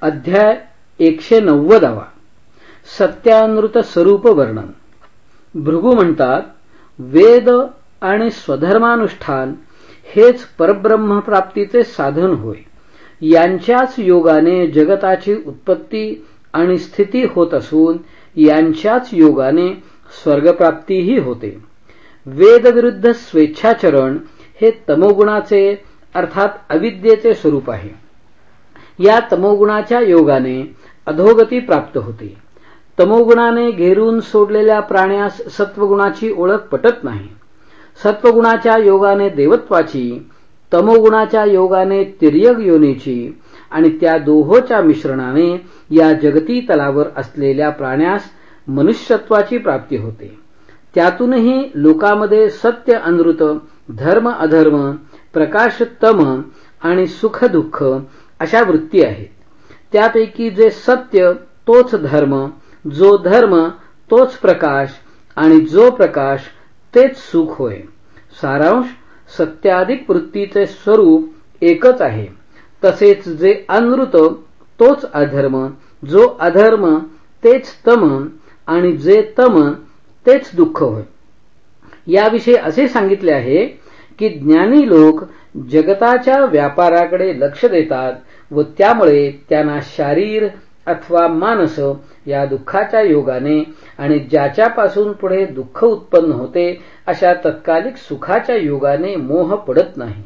अध्याय एकशे नव्वदावा. सत्यानृत स्वरूप वर्णन. भृगू म्हणतात वेद आणि स्वधर्मानुष्ठान हेच परब्रह्मप्राप्तीचे साधन होय. यांच्याच योगाने जगताची उत्पत्ती आणि स्थिती होत असून यांच्याच योगाने स्वर्गप्राप्तीही होते. वेदविरुद्ध स्वेच्छाचरण हे तमोगुणाचे अर्थात अविद्येचे स्वरूप आहे. या तमोगुणाच्या योगाने अधोगती प्राप्त होते. तमोगुणाने घेरून सोडलेल्या प्राण्यास सत्वगुणाची ओळख पटत नाही. सत्वगुणाच्या योगाने देवत्वाची तमोगुणाच्या योगाने तिर्यग योनीची आणि त्या दोहोच्या मिश्रणाने या जगती तलावर असलेल्या प्राण्यास मनुष्यत्वाची प्राप्ती होते. त्यातूनही लोकांमध्ये सत्य अनृत धर्म अधर्म प्रकाश तम आणि सुख दुःख अशा वृत्ती आहेत. त्यापैकी जे सत्य तोच धर्म जो धर्म तोच प्रकाश आणि जो प्रकाश तेच सुख होय. सारांश सत्याधिक वृत्तीचे स्वरूप एकच आहे. तसेच जे अनृत तोच अधर्म जो अधर्म तेच तम आणि जे तम तेच दुःख होय. याविषयी असे सांगितले आहे की ज्ञानी लोक जगताच्या व्यापाराकडे लक्ष देतात व त्यामुळे त्यांना शारीर अथवा मानस या दुःखाच्या योगाने आणि ज्याच्यापासून पुढे दुःख उत्पन्न होते अशा तत्कालिक सुखाच्या योगाने मोह पडत नाही.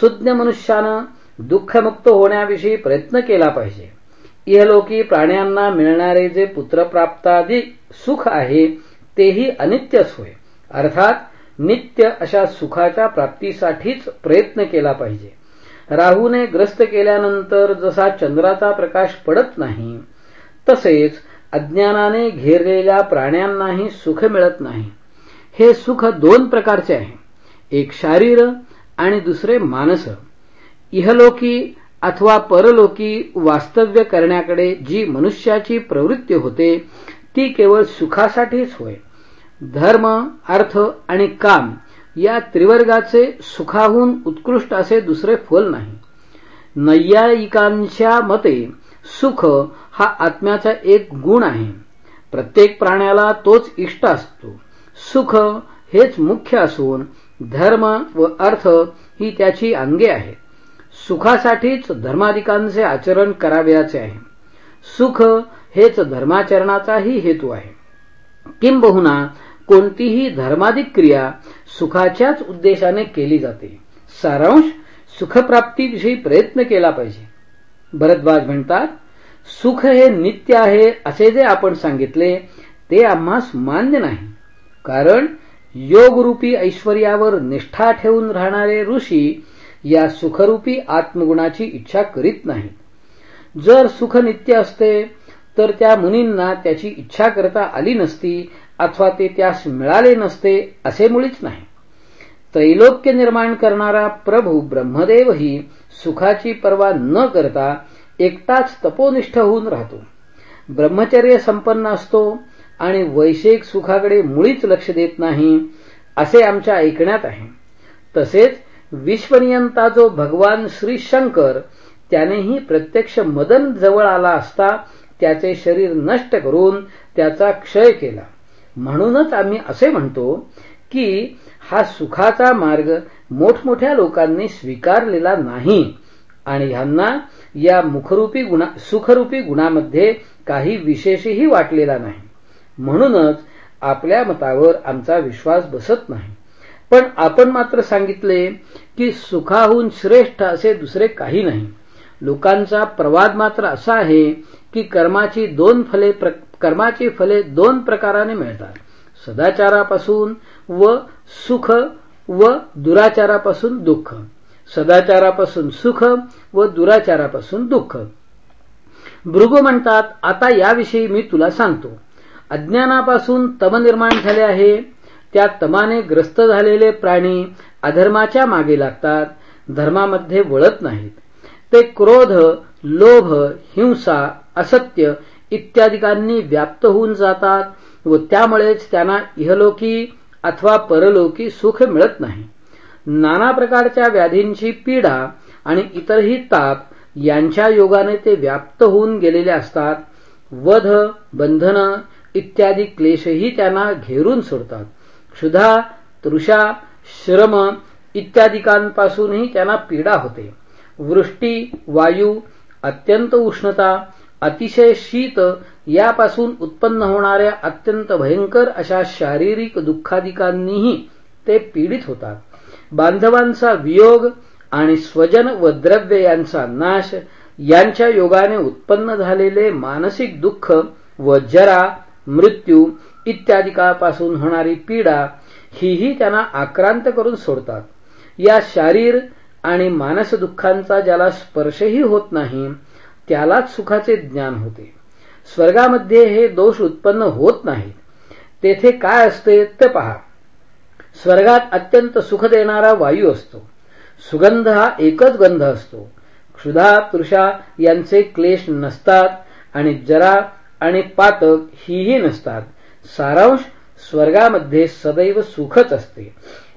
सुज्ञ मनुष्यानं दुःखमुक्त होण्याविषयी प्रयत्न केला पाहिजे. इहलोकी प्राण्यांना मिळणारे जे पुत्रप्राप्तादी सुख आहे तेही अनित्यच होय. अर्थात नित्य अशा सुखाच्या प्राप्तीसाठीच प्रयत्न केला पाहिजे. राहूने ग्रस्त केल्यानंतर जसा चंद्राचा प्रकाश पडत नाही तसेच अज्ञानाने घेरलेल्या प्राण्यांनाही सुख मिळत नाही. हे सुख दोन प्रकारचे आहे. एक शारीर आणि दुसरे मानस. इहलोकी अथवा परलोकी वास्तव्य करण्याकडे जी मनुष्याची प्रवृत्ती होते ती केवळ सुखासाठीच होय. धर्म अर्थ आणि काम या त्रिवर्गाचे सुखाहून उत्कृष्ट असे दुसरे फल नाही. नैयायिकांच्या मते सुख हा आत्म्याचा एक गुण आहे. प्रत्येक प्राण्याला तोच इष्ट असतो. सुख हेच मुख्य असून धर्म व अर्थ ही त्याची अंगे आहेत. सुखासाठीच धर्माधिकांचे आचरण करावयाचे आहे. सुख हेच धर्माचरणाचाही हेतू आहे. किंबहुना कोणतीही धर्माधिक क्रिया सुखाच्याच उद्देशाने केली जाते. सारांश सुखप्राप्तीविषयी प्रयत्न केला पाहिजे. भरद्वाज म्हणतात सुख हे नित्य आहे असे जे आपण सांगितले ते आम्हास मान्य नाही. कारण योगरूपी ऐश्वर्यावर निष्ठा ठेवून राहणारे ऋषी या सुखरूपी आत्मगुणाची इच्छा करीत नाहीत. जर सुख नित्य असते तर त्या मुनींना त्याची इच्छा करता आली नसती अथवा ते त्यास मिळाले नसते असे मुळीच नाही. त्रैलोक्य निर्माण करणारा प्रभू ब्रह्मदेवही सुखाची पर्वा न करता एकटाच तपोनिष्ठ होऊन राहतो. ब्रह्मचर्य संपन्न असतो आणि वैषयिक सुखाकडे मुळीच लक्ष देत नाही असे आमच्या ऐकण्यात आहे. तसेच विश्वनियंता जो भगवान श्री शंकर त्यानेही प्रत्यक्ष मदन जवळ आला असता त्याचे शरीर नष्ट करून त्याचा क्षय केला. म्हणूनच आम्ही असे म्हणतो की हा सुखाचा मार्ग मोठमोठ्या लोकांनी स्वीकारलेला नाही. आणि ह्यांना या मुखरूपी गुणा सुखरूपी गुणामध्ये काही विशेषही वाटलेला नाही. म्हणूनच आपल्या मतावर आमचा विश्वास बसत नाही. पण आपण मात्र सांगितले की सुखाहून श्रेष्ठ असे दुसरे काही नाही. लोकांचा प्रवाद मात्र असा आहे की कर्माची दोन फले कर्माची फले दोन प्रकाराने मिळतात. सदाचारापासून व सुख व दुराचारापासून दुःख. सदाचारापासून सुख व दुराचारापासून दुःख. भृगू म्हणतात आता याविषयी मी तुला सांगतो. अज्ञानापासून तम निर्माण झाले आहे. त्या तमाने ग्रस्त झालेले प्राणी अधर्माच्या मागे लागतात. धर्मामध्ये वळत नाहीत. ते क्रोध लोभ हिंसा असत्य इत्यादिकांनी व्याप्त होऊन जातात व त्यामुळेच त्यांना इहलोकी अथवा परलोकी सुख मिळत नाही. नाना प्रकारच्या व्याधींची पीडा आणि इतरही ताप यांच्या योगाने ते व्याप्त होऊन गेलेले असतात. वध बंधन इत्यादी क्लेशही त्यांना घेरून सोडतात. क्षुधा तृषा श्रम इत्यादिकांपासूनही त्यांना पीडा होते. वृष्टी वायू अत्यंत उष्णता अतिशय शीत यापासून उत्पन्न होणाऱ्या अत्यंत भयंकर अशा शारीरिक दुःखाधिकांनीही ते पीडित होतात. बांधवांचा वियोग आणि स्वजन व द्रव्य यांचा नाश यांच्या योगाने उत्पन्न झालेले मानसिक दुःख व जरा मृत्यू इत्यादिकापासून होणारी पीडा हीही त्यांना आक्रांत करून सोडतात. या शारीर आणि मानस दुःखांचा ज्याला स्पर्शही होत नाही त्यालाच सुखाचे ज्ञान होते. स्वर्गामध्ये हे दोष उत्पन्न होत नाहीत तेथे काय असते ते पहा. स्वर्गात अत्यंत सुख देणारा वायू असतो. सुगंध हा एकच गंध असतो. क्षुधा तृषा यांचे क्लेश नसतात आणि जरा आणि पातक हीही नसतात. सारांश स्वर्गामध्ये सदैव सुखच असते.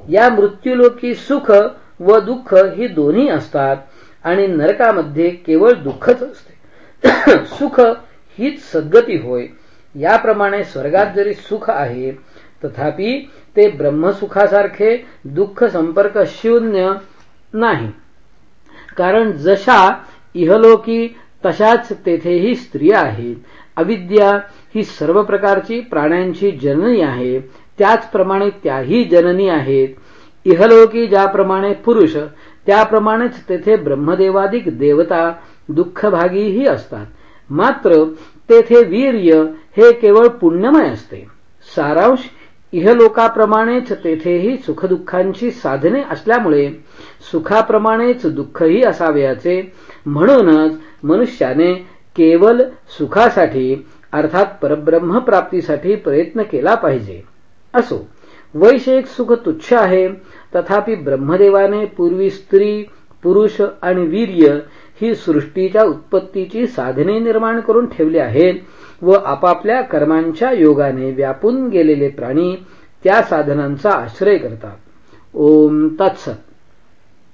या मृत्यूलोकी सुख व दुःख ही दोन्ही असतात. आणि नरकामध्ये केवळ दुःखच असते. सुख हीच सद्गती होय. याप्रमाणे स्वर्गात जरी सुख आहे तथापि ते ब्रह्मसुखासारखे दुःख संपर्क शून्य नाही. कारण जशा इहलोकी तशाच तेथेही स्त्रिया आहेत अविद्या ही सर्व प्रकारची प्राण्यांची जननी आहे. त्याचप्रमाणे त्याही जननी आहेत. इहलोकी ज्याप्रमाणे पुरुष त्याप्रमाणेच तेथे ब्रह्मदेवादिक देवता दुःखभागीही असतात. मात्र तेथे वीर्य हे केवळ पुण्यमय असते. सारांश इहलोकाप्रमाणेच तेथेही सुखदुःखांची साधने असल्यामुळे सुखाप्रमाणेच दुःखही असावयाचे म्हणूनच मनुष्याने केवल सुखासाठी अर्थात परब्रह्म प्राप्तीसाठी प्रयत्न केला पाहिजे. असो. वैषयिक सुख तुच्छ आहे. तथापि ब्रह्मदेवाने पूर्वी स्त्री पुरुष आणि वीर्य ही सृष्टीच्या उत्पत्तीची साधने निर्माण करून ठेवली आहेत व आपापल्या कर्मांच्या योगाने व्यापून गेलेले प्राणी त्या साधनांचा आश्रय करतात. ओम तत्सत.